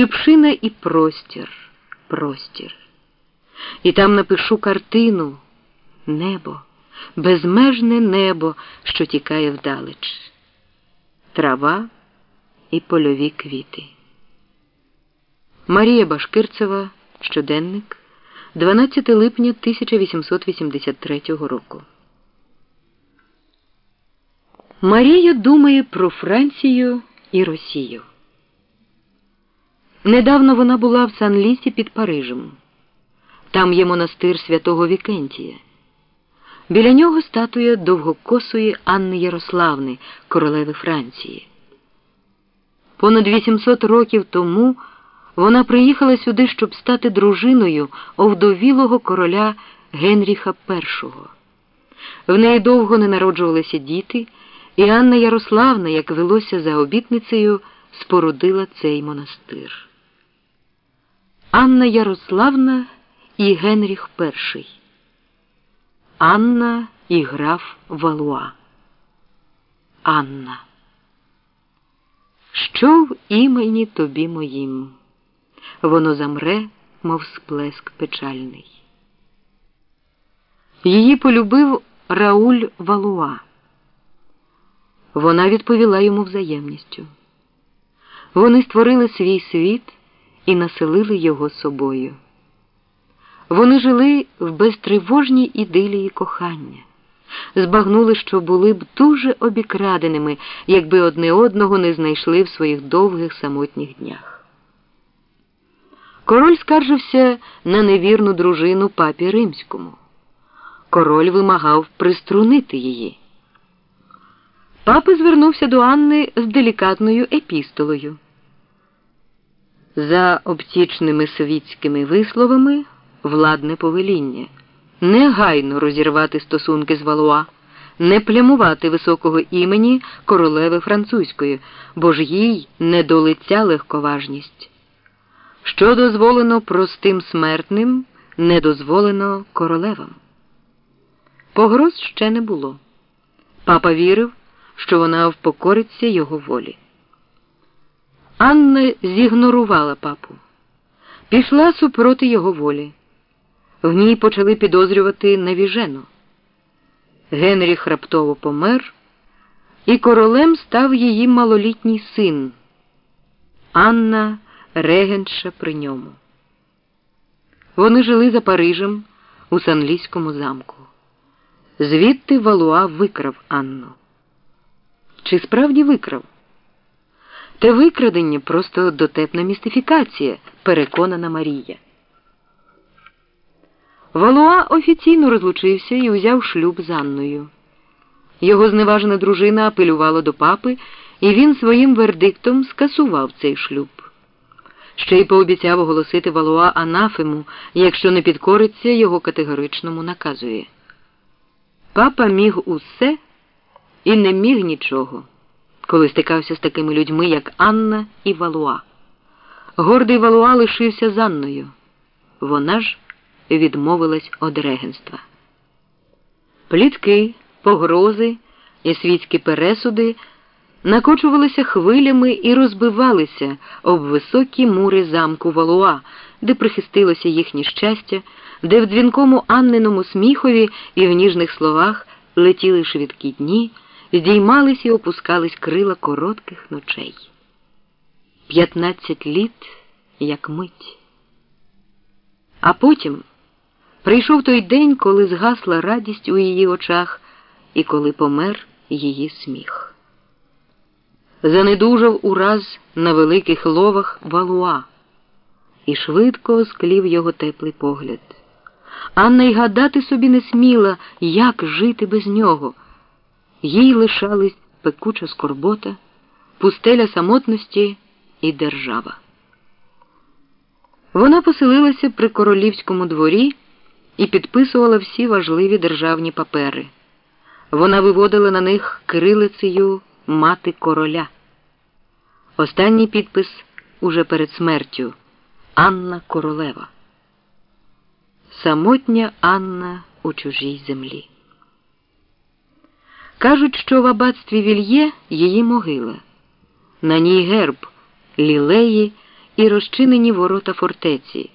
Шипшина і простір, простір. І там напишу картину небо, безмежне небо, що тікає вдалеч, трава і польові квіти. Марія Башкирцева, щоденник, 12 липня 1883 року. Марія думає про Францію і Росію. Недавно вона була в Сан-Лісі під Парижем. Там є монастир святого Вікентія. Біля нього статуя довгокосої Анни Ярославни, королеви Франції. Понад 800 років тому вона приїхала сюди, щоб стати дружиною овдовілого короля Генріха І. В неї довго не народжувалися діти, і Анна Ярославна, як велося за обітницею, спорудила цей монастир. Анна Ярославна і Генріх І. Анна і граф Валуа. Анна. Що в імені тобі моїм? Воно замре, мов сплеск печальний. Її полюбив Рауль Валуа. Вона відповіла йому взаємністю. Вони створили свій світ і населили його собою. Вони жили в безтривожній ідилії кохання, збагнули, що були б дуже обікраденими, якби одне одного не знайшли в своїх довгих самотніх днях. Король скаржився на невірну дружину папі римському. Король вимагав приструнити її. Папа звернувся до Анни з делікатною епістолою. За обтічними світськими висловами владне повеління, негайно розірвати стосунки з Валуа, не плямувати високого імені королеви французької, бо ж їй не до лиця легковажність. Що дозволено простим смертним, не дозволено королевам. Погроз ще не було. Папа вірив, що вона впокориться його волі. Анна зігнорувала папу, пішла супроти його волі. В ній почали підозрювати навіжену. Генріх раптово помер, і королем став її малолітній син, Анна регенша при ньому. Вони жили за Парижем у Санлійському замку. Звідти Валуа викрав Анну. Чи справді викрав? Те викрадення просто дотепна містифікація, переконана Марія. Валуа офіційно розлучився і узяв шлюб з Анною. Його зневажена дружина апелювала до папи, і він своїм вердиктом скасував цей шлюб. Ще й пообіцяв оголосити Валуа анафему, якщо не підкориться його категоричному наказує. Папа міг усе і не міг нічого, коли стикався з такими людьми, як Анна і Валуа. Гордий Валуа лишився з Анною. Вона ж відмовилась од регенства. Плітки, погрози і світські пересуди накочувалися хвилями і розбивалися об високі мури замку Валуа, де прихистилося їхнє щастя, де в дзвінкому Анниному сміхові і в ніжних словах летіли швидкі дні, здіймались і опускались крила коротких ночей. П'ятнадцять літ, як мить. А потім прийшов той день, коли згасла радість у її очах і коли помер її сміх. Занедужав ураз на великих ловах валуа, і швидко осклів його теплий погляд. Анна й гадати собі не сміла, як жити без нього. Їй лишались пекуча скорбота, пустеля самотності і держава. Вона поселилася при королівському дворі і підписувала всі важливі державні папери. Вона виводила на них кирилицею мати короля. Останній підпис уже перед смертю Анна Королева. Самотня Анна у чужій землі. Кажуть, що в аббатстві Вільє її могила. На ній герб лілеї і розчинені ворота фортеці.